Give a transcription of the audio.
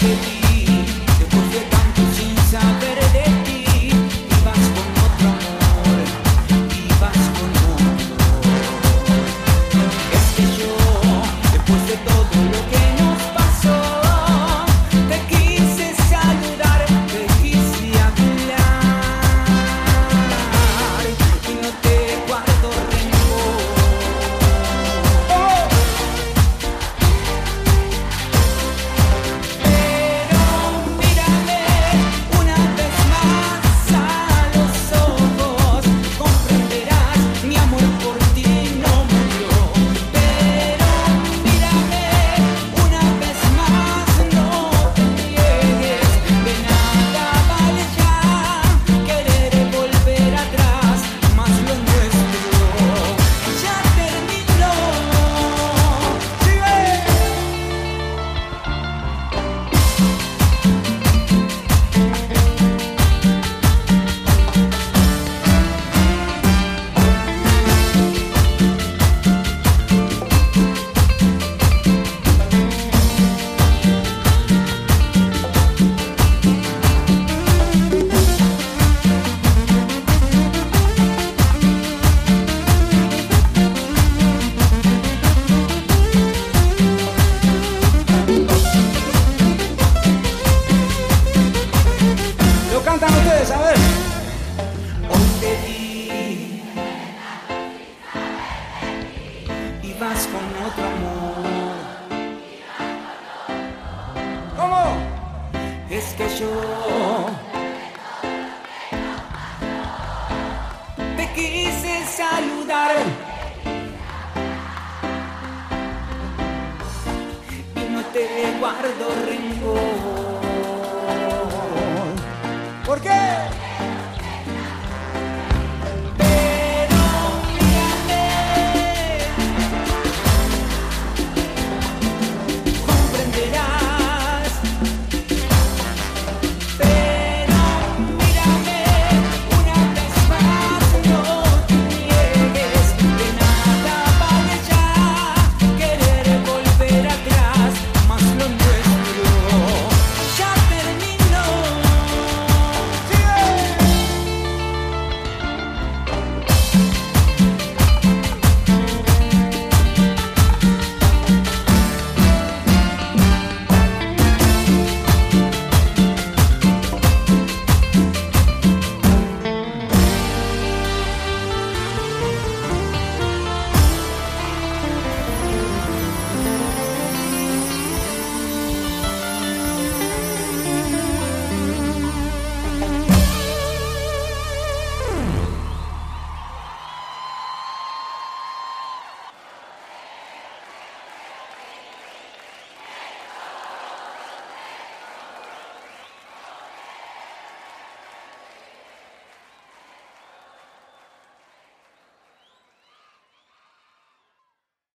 Thank you. Otro amor. ¿Cómo? Es que yo te quise saludar. Y no te guardo rencor.